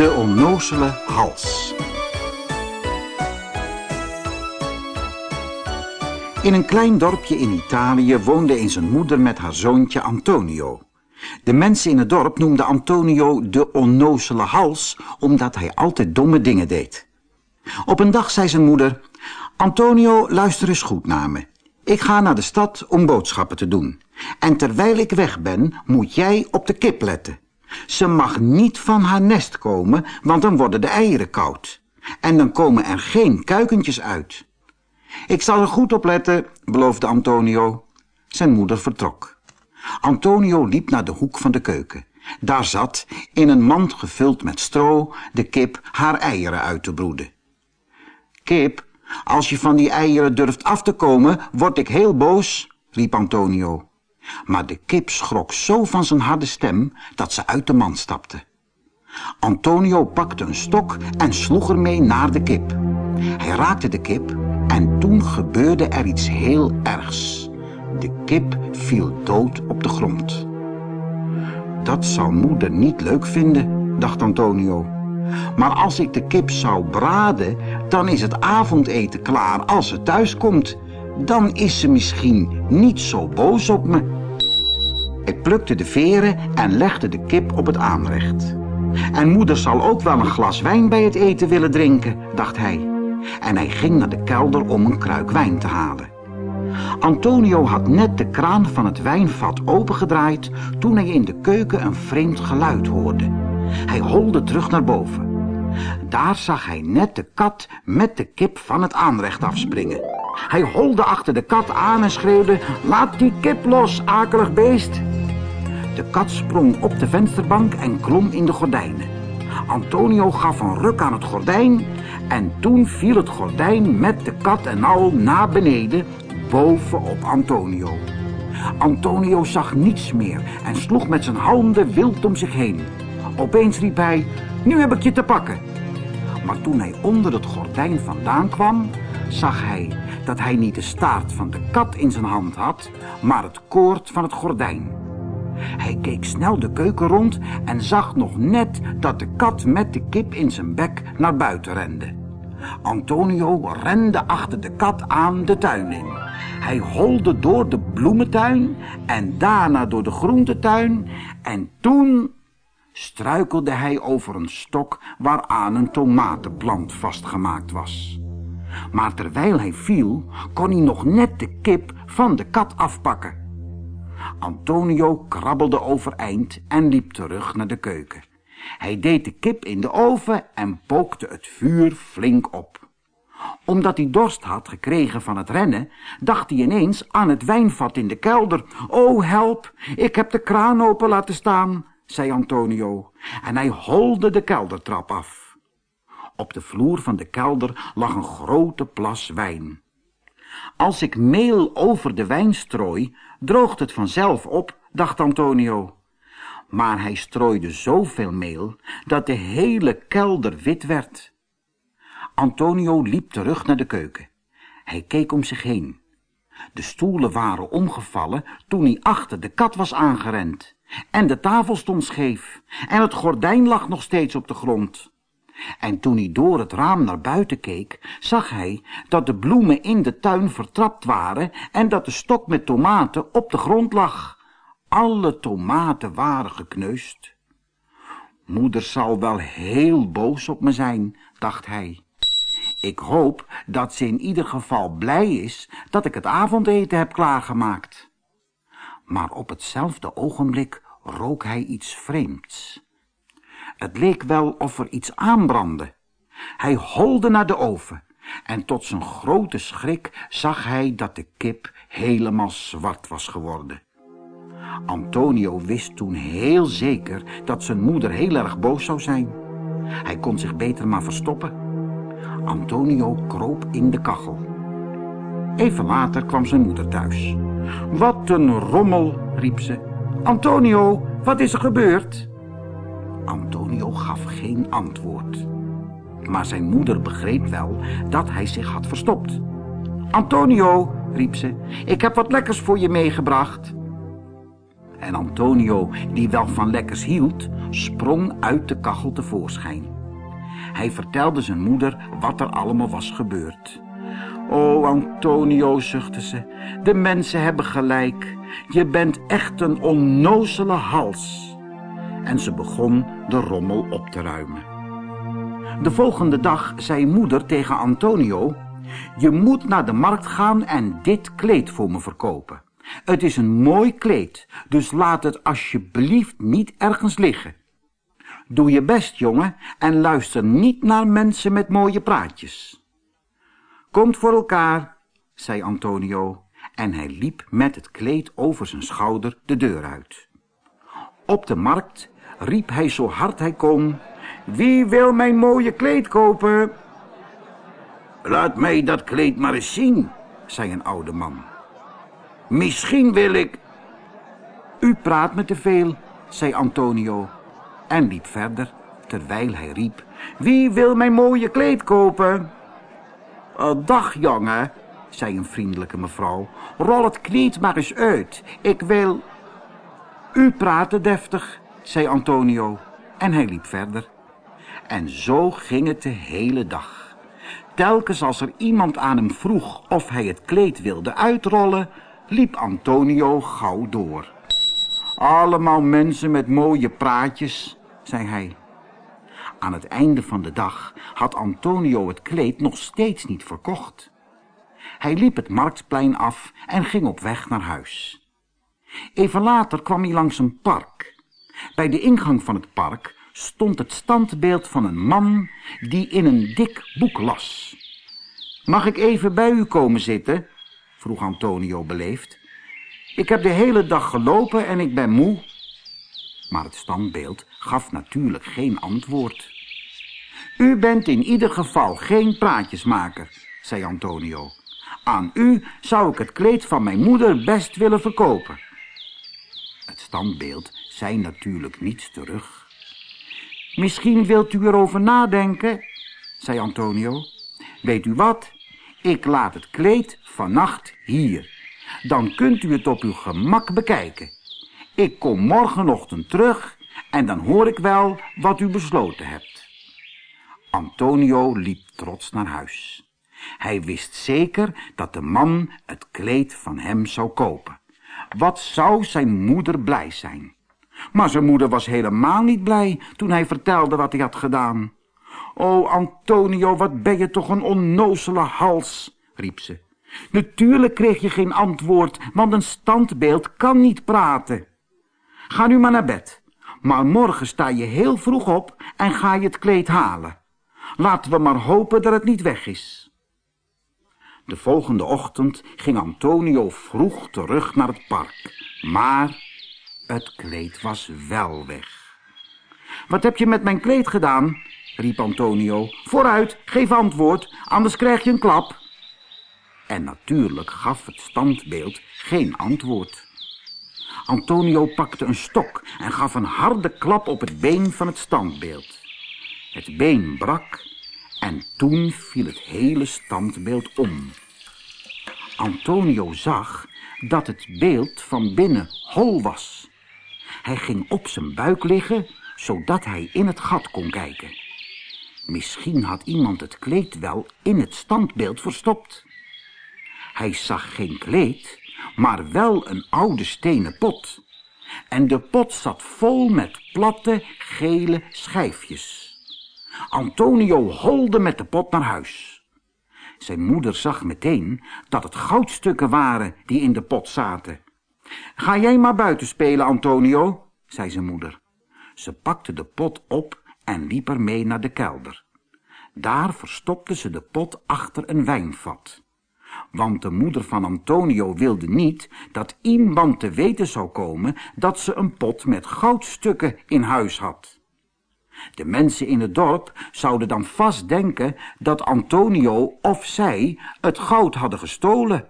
De onnozele hals. In een klein dorpje in Italië woonde eens een moeder met haar zoontje Antonio. De mensen in het dorp noemden Antonio de onnozele hals, omdat hij altijd domme dingen deed. Op een dag zei zijn moeder, Antonio, luister eens goed naar me. Ik ga naar de stad om boodschappen te doen. En terwijl ik weg ben, moet jij op de kip letten. Ze mag niet van haar nest komen, want dan worden de eieren koud. En dan komen er geen kuikentjes uit. Ik zal er goed op letten, beloofde Antonio. Zijn moeder vertrok. Antonio liep naar de hoek van de keuken. Daar zat, in een mand gevuld met stro, de kip haar eieren uit te broeden. Kip, als je van die eieren durft af te komen, word ik heel boos, riep Antonio. Maar de kip schrok zo van zijn harde stem dat ze uit de mand stapte. Antonio pakte een stok en sloeg ermee naar de kip. Hij raakte de kip en toen gebeurde er iets heel ergs. De kip viel dood op de grond. Dat zou moeder niet leuk vinden, dacht Antonio. Maar als ik de kip zou braden, dan is het avondeten klaar als ze thuis komt. Dan is ze misschien niet zo boos op me. Hij plukte de veren en legde de kip op het aanrecht. En moeder zal ook wel een glas wijn bij het eten willen drinken, dacht hij. En hij ging naar de kelder om een kruik wijn te halen. Antonio had net de kraan van het wijnvat opengedraaid toen hij in de keuken een vreemd geluid hoorde. Hij holde terug naar boven. Daar zag hij net de kat met de kip van het aanrecht afspringen. Hij holde achter de kat aan en schreeuwde, laat die kip los, akelig beest. De kat sprong op de vensterbank en klom in de gordijnen. Antonio gaf een ruk aan het gordijn en toen viel het gordijn met de kat en al naar beneden, boven op Antonio. Antonio zag niets meer en sloeg met zijn handen wild om zich heen. Opeens riep hij, nu heb ik je te pakken. Maar toen hij onder het gordijn vandaan kwam, zag hij dat hij niet de staart van de kat in zijn hand had, maar het koord van het gordijn. Hij keek snel de keuken rond en zag nog net dat de kat met de kip in zijn bek naar buiten rende. Antonio rende achter de kat aan de tuin in. Hij holde door de bloementuin en daarna door de groentetuin en toen struikelde hij over een stok waaraan een tomatenplant vastgemaakt was. Maar terwijl hij viel, kon hij nog net de kip van de kat afpakken. Antonio krabbelde overeind en liep terug naar de keuken. Hij deed de kip in de oven en pookte het vuur flink op. Omdat hij dorst had gekregen van het rennen, dacht hij ineens aan het wijnvat in de kelder. O, help, ik heb de kraan open laten staan, zei Antonio, en hij holde de keldertrap af. Op de vloer van de kelder lag een grote plas wijn. Als ik meel over de wijn strooi, droogt het vanzelf op, dacht Antonio. Maar hij strooide zoveel meel dat de hele kelder wit werd. Antonio liep terug naar de keuken. Hij keek om zich heen. De stoelen waren omgevallen toen hij achter de kat was aangerend. En de tafel stond scheef. En het gordijn lag nog steeds op de grond. En toen hij door het raam naar buiten keek, zag hij dat de bloemen in de tuin vertrapt waren en dat de stok met tomaten op de grond lag. Alle tomaten waren gekneusd. Moeder zal wel heel boos op me zijn, dacht hij. Ik hoop dat ze in ieder geval blij is dat ik het avondeten heb klaargemaakt. Maar op hetzelfde ogenblik rook hij iets vreemds. Het leek wel of er iets aanbrandde. Hij holde naar de oven en tot zijn grote schrik zag hij dat de kip helemaal zwart was geworden. Antonio wist toen heel zeker dat zijn moeder heel erg boos zou zijn. Hij kon zich beter maar verstoppen. Antonio kroop in de kachel. Even later kwam zijn moeder thuis. Wat een rommel, riep ze. Antonio, wat is er gebeurd? Antonio gaf geen antwoord. Maar zijn moeder begreep wel dat hij zich had verstopt. Antonio, riep ze, ik heb wat lekkers voor je meegebracht. En Antonio, die wel van lekkers hield, sprong uit de kachel tevoorschijn. Hij vertelde zijn moeder wat er allemaal was gebeurd. O, Antonio, zuchtte ze, de mensen hebben gelijk. Je bent echt een onnozele hals. En ze begon de rommel op te ruimen. De volgende dag zei moeder tegen Antonio... Je moet naar de markt gaan en dit kleed voor me verkopen. Het is een mooi kleed, dus laat het alsjeblieft niet ergens liggen. Doe je best, jongen, en luister niet naar mensen met mooie praatjes. Komt voor elkaar, zei Antonio, en hij liep met het kleed over zijn schouder de deur uit. Op de markt riep hij zo hard hij kon, wie wil mijn mooie kleed kopen? Laat mij dat kleed maar eens zien, zei een oude man. Misschien wil ik... U praat me te veel, zei Antonio en liep verder, terwijl hij riep... Wie wil mijn mooie kleed kopen? Dag, jongen, zei een vriendelijke mevrouw. Rol het kleed maar eens uit. Ik wil... U praat te deftig, zei Antonio en hij liep verder. En zo ging het de hele dag. Telkens als er iemand aan hem vroeg of hij het kleed wilde uitrollen, liep Antonio gauw door. Allemaal mensen met mooie praatjes, zei hij. Aan het einde van de dag had Antonio het kleed nog steeds niet verkocht. Hij liep het marktplein af en ging op weg naar huis. Even later kwam hij langs een park. Bij de ingang van het park stond het standbeeld van een man die in een dik boek las. Mag ik even bij u komen zitten? vroeg Antonio beleefd. Ik heb de hele dag gelopen en ik ben moe. Maar het standbeeld gaf natuurlijk geen antwoord. U bent in ieder geval geen praatjesmaker, zei Antonio. Aan u zou ik het kleed van mijn moeder best willen verkopen. Het standbeeld zei natuurlijk niets terug. Misschien wilt u erover nadenken, zei Antonio. Weet u wat? Ik laat het kleed vannacht hier. Dan kunt u het op uw gemak bekijken. Ik kom morgenochtend terug en dan hoor ik wel wat u besloten hebt. Antonio liep trots naar huis. Hij wist zeker dat de man het kleed van hem zou kopen. Wat zou zijn moeder blij zijn. Maar zijn moeder was helemaal niet blij toen hij vertelde wat hij had gedaan. O, Antonio, wat ben je toch een onnozele hals, riep ze. Natuurlijk kreeg je geen antwoord, want een standbeeld kan niet praten. Ga nu maar naar bed. Maar morgen sta je heel vroeg op en ga je het kleed halen. Laten we maar hopen dat het niet weg is. De volgende ochtend ging Antonio vroeg terug naar het park. Maar het kleed was wel weg. Wat heb je met mijn kleed gedaan? riep Antonio. Vooruit, geef antwoord, anders krijg je een klap. En natuurlijk gaf het standbeeld geen antwoord. Antonio pakte een stok en gaf een harde klap op het been van het standbeeld. Het been brak en toen viel het hele standbeeld om. Antonio zag dat het beeld van binnen hol was. Hij ging op zijn buik liggen, zodat hij in het gat kon kijken. Misschien had iemand het kleed wel in het standbeeld verstopt. Hij zag geen kleed, maar wel een oude stenen pot. En de pot zat vol met platte, gele schijfjes. Antonio holde met de pot naar huis. Zijn moeder zag meteen dat het goudstukken waren die in de pot zaten. Ga jij maar buiten spelen, Antonio, zei zijn moeder. Ze pakte de pot op en liep ermee naar de kelder. Daar verstopte ze de pot achter een wijnvat want de moeder van Antonio wilde niet dat iemand te weten zou komen dat ze een pot met goudstukken in huis had. De mensen in het dorp zouden dan vast denken dat Antonio of zij het goud hadden gestolen.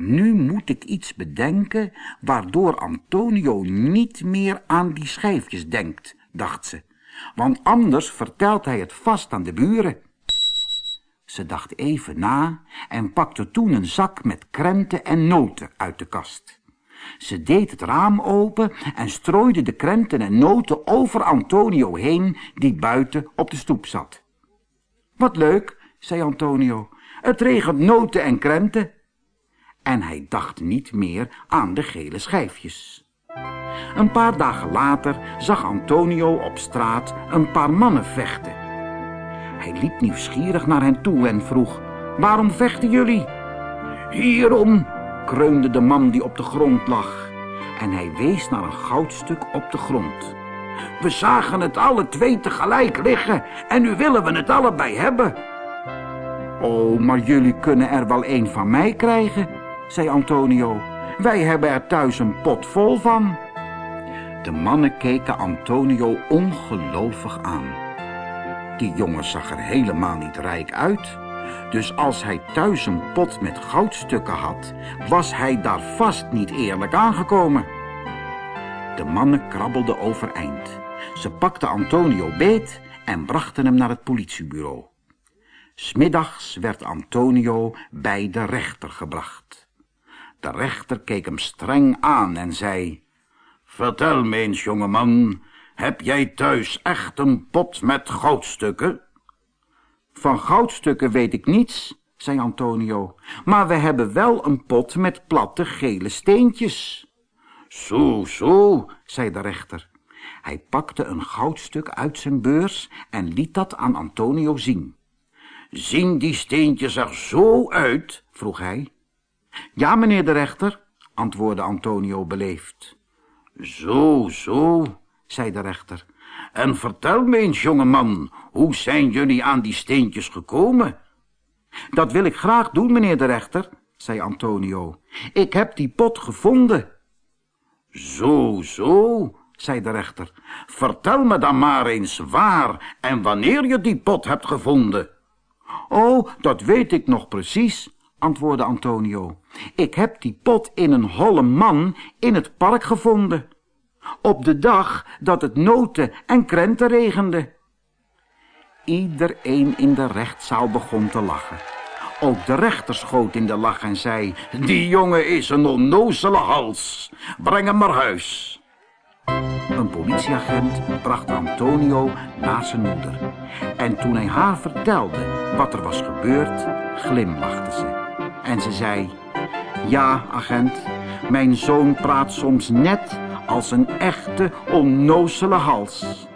Nu moet ik iets bedenken waardoor Antonio niet meer aan die schijfjes denkt, dacht ze, want anders vertelt hij het vast aan de buren. Ze dacht even na en pakte toen een zak met krenten en noten uit de kast. Ze deed het raam open en strooide de krenten en noten over Antonio heen, die buiten op de stoep zat. Wat leuk, zei Antonio. Het regent noten en krenten. En hij dacht niet meer aan de gele schijfjes. Een paar dagen later zag Antonio op straat een paar mannen vechten. Hij liep nieuwsgierig naar hen toe en vroeg, waarom vechten jullie? Hierom, kreunde de man die op de grond lag. En hij wees naar een goudstuk op de grond. We zagen het alle twee tegelijk liggen en nu willen we het allebei hebben. Oh, maar jullie kunnen er wel een van mij krijgen, zei Antonio. Wij hebben er thuis een pot vol van. De mannen keken Antonio ongelovig aan. Die jongen zag er helemaal niet rijk uit. Dus als hij thuis een pot met goudstukken had, was hij daar vast niet eerlijk aangekomen. De mannen krabbelden overeind. Ze pakten Antonio beet en brachten hem naar het politiebureau. Smiddags werd Antonio bij de rechter gebracht. De rechter keek hem streng aan en zei... Vertel me eens, jongeman, heb jij thuis echt een pot met goudstukken? Van goudstukken weet ik niets, zei Antonio, maar we hebben wel een pot met platte gele steentjes. Zo, zo, zei de rechter. Hij pakte een goudstuk uit zijn beurs en liet dat aan Antonio zien. Zien die steentjes er zo uit? vroeg hij. Ja, meneer de rechter, antwoordde Antonio beleefd. Zo, zo, zei de rechter. En vertel me eens, jongeman, hoe zijn jullie aan die steentjes gekomen? Dat wil ik graag doen, meneer de rechter, zei Antonio. Ik heb die pot gevonden. Zo, zo, zei de rechter. Vertel me dan maar eens waar en wanneer je die pot hebt gevonden. Oh, dat weet ik nog precies, antwoordde Antonio. Ik heb die pot in een holle man in het park gevonden. Op de dag dat het noten en krenten regende. Iedereen in de rechtszaal begon te lachen. Ook de rechter schoot in de lach en zei... Die jongen is een onnozele hals. Breng hem naar huis. Een politieagent bracht Antonio naar zijn moeder. En toen hij haar vertelde wat er was gebeurd, glimlachte ze. En ze zei... Ja, agent, mijn zoon praat soms net als een echte onnozele hals.